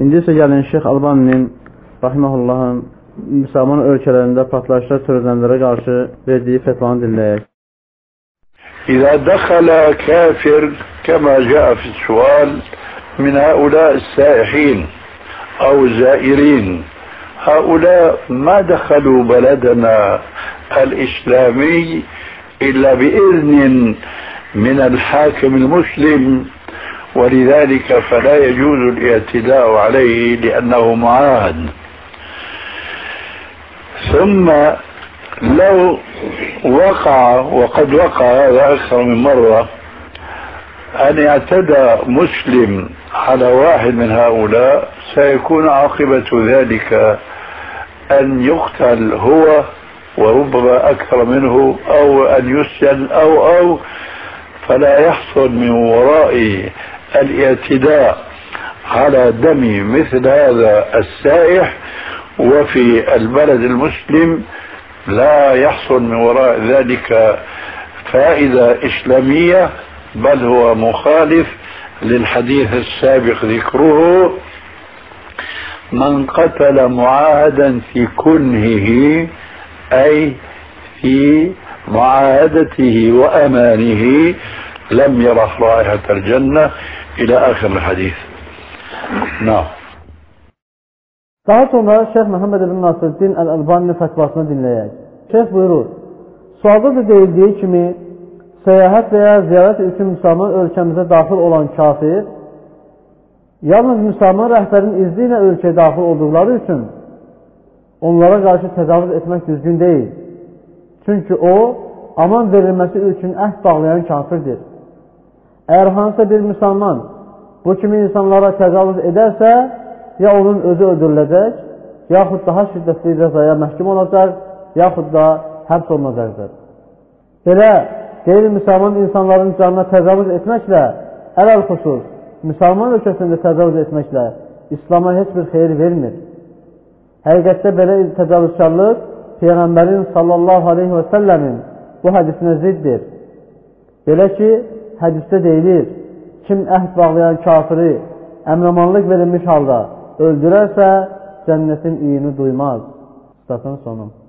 İndi isə gəlin Şeyx Albaninin rahimehullahın Müslüman ölkələrində partlayışlar törədənlərə qarşı verdiyi fetvanı dinləyək. إذا دخل كافر كما جاء في السؤال من هؤلاء السائحين أو الزائرين هؤلاء ما دخلوا بلدنا الإسلامي إلا بإذن من الحاكم المسلم ولذلك فلا يجوز الاعتداء عليه لأنه معاهد. ثم لو وقع وقد وقع هذا أكثر من مرة أن اعتدى مسلم على واحد من هؤلاء سيكون عاقبة ذلك أن يقتل هو وربما أكثر منه أو أن يسجن أو أو فلا يحصل من وراء الاعتداء على دم مثل هذا السائح وفي البلد المسلم لا يحصل من وراء ذلك فائدة إسلامية بل هو مخالف للحديث السابق ذكره. من قتل معاهدا في كنهه أي في معاهدته وأمانه لم يرح رائحة الجنة إلى آخر الحديث نعم Daha sonra Şeyh Məhəmməd ibn Nasirddin Əl-Əlbaninin fətvasını dinləyək. Şeyh buyurur, sualda da deyildiyi kimi, səyahət və ya ziyarət üçün müsəlman ölkəmizə daxil olan kafir, yalnız müsəlman rəhbərin izni ilə ölkəyə daxil olduqları üçün onlara qarşı təcavüz etmək düzgün deyil. Çünki o, aman verilməsi üçün əhd bağlayan kafirdir. Əgər hansısa bir müsəlman bu kimi insanlara təcavüz edərsə, ya onun özü öldürüləcək, yaxud daha şiddətli cəzaya məhkum olacaq, yaxud da həbs olunacaqdır. Belə qeyri-müsəlman insanların canına təcavüz etməklə, ələl xüsus, müsəlman ölkəsində təcavüz etməklə İslama heç bir xeyir vermir. Həqiqətdə belə təcavüzkarlıq Peyğəmbərin sallallahu aleyhi və səlləmin bu hədisinə ziddir. Belə ki, hədisdə deyilir, kim əhd bağlayan kafiri əmrəmanlıq verilmiş halda öldürərsə cənnətin iyini duymaz. Statın sonu.